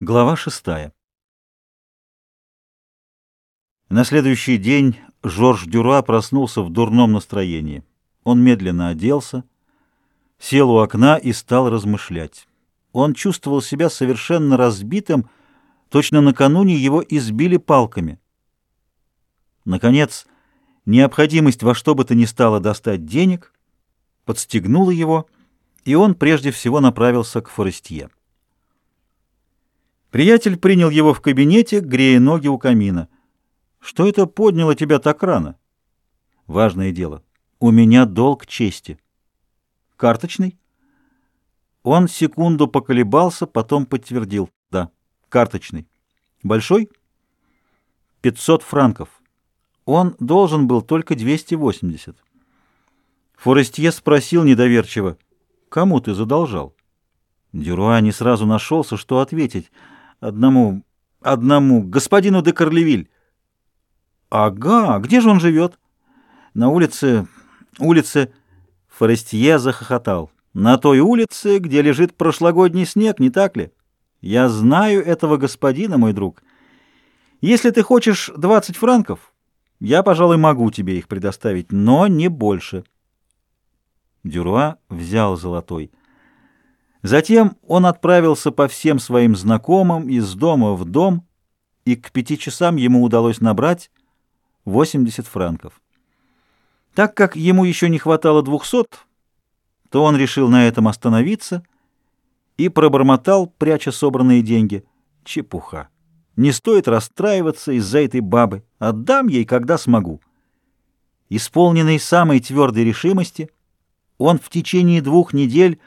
Глава шестая. На следующий день Жорж Дюра проснулся в дурном настроении. Он медленно оделся, сел у окна и стал размышлять. Он чувствовал себя совершенно разбитым, точно накануне его избили палками. Наконец, необходимость во что бы то ни стало достать денег подстегнула его, и он прежде всего направился к Форестье. Приятель принял его в кабинете, грея ноги у камина. «Что это подняло тебя так рано?» «Важное дело. У меня долг чести». «Карточный?» Он секунду поколебался, потом подтвердил. «Да, карточный». «Большой?» «500 франков». Он должен был только 280. Форестье спросил недоверчиво, «Кому ты задолжал?» Дюруа не сразу нашелся, что ответить — Одному, одному, господину де Карлевиль. Ага, где же он живет? На улице, улице... Форестье захохотал. На той улице, где лежит прошлогодний снег, не так ли? Я знаю этого господина, мой друг. Если ты хочешь 20 франков, я, пожалуй, могу тебе их предоставить, но не больше. Дюруа взял золотой. Затем он отправился по всем своим знакомым из дома в дом, и к пяти часам ему удалось набрать 80 франков. Так как ему еще не хватало двухсот, то он решил на этом остановиться и пробормотал, пряча собранные деньги. Чепуха. Не стоит расстраиваться из-за этой бабы. Отдам ей, когда смогу. Исполненный самой твердой решимости, он в течение двух недель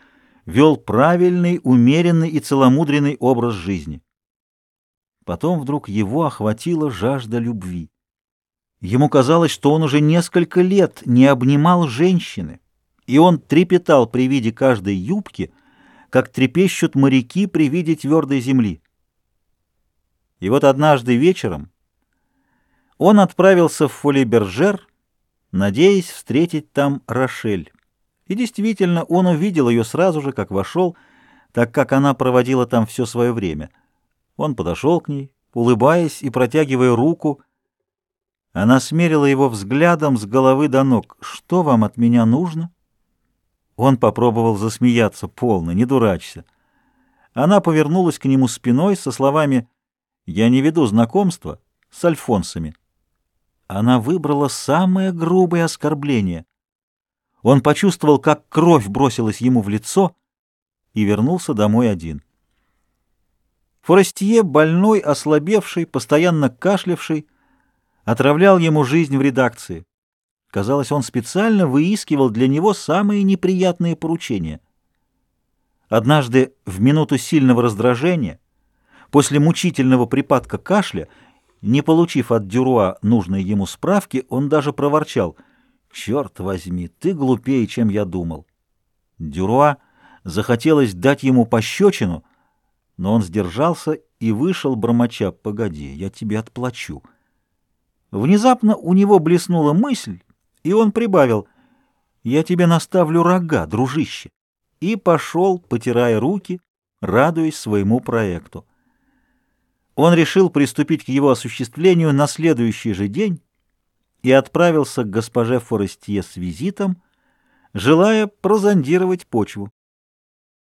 вел правильный, умеренный и целомудренный образ жизни. Потом вдруг его охватила жажда любви. Ему казалось, что он уже несколько лет не обнимал женщины, и он трепетал при виде каждой юбки, как трепещут моряки при виде твердой земли. И вот однажды вечером он отправился в Фолибержер, надеясь встретить там Рошель. И действительно, он увидел ее сразу же, как вошел, так как она проводила там все свое время. Он подошел к ней, улыбаясь и протягивая руку. Она смерила его взглядом с головы до ног. «Что вам от меня нужно?» Он попробовал засмеяться полно, не дурачься. Она повернулась к нему спиной со словами «Я не веду знакомства с альфонсами». Она выбрала самое грубое оскорбление. Он почувствовал, как кровь бросилась ему в лицо и вернулся домой один. Форестье, больной, ослабевший, постоянно кашлявший, отравлял ему жизнь в редакции. Казалось, он специально выискивал для него самые неприятные поручения. Однажды, в минуту сильного раздражения, после мучительного припадка кашля, не получив от Дюруа нужной ему справки, он даже проворчал — Черт возьми, ты глупее, чем я думал. Дюруа захотелось дать ему пощечину, но он сдержался и вышел, бормоча, «Погоди, я тебе отплачу». Внезапно у него блеснула мысль, и он прибавил, «Я тебе наставлю рога, дружище», и пошел, потирая руки, радуясь своему проекту. Он решил приступить к его осуществлению на следующий же день, и отправился к госпоже Форестье с визитом, желая прозондировать почву.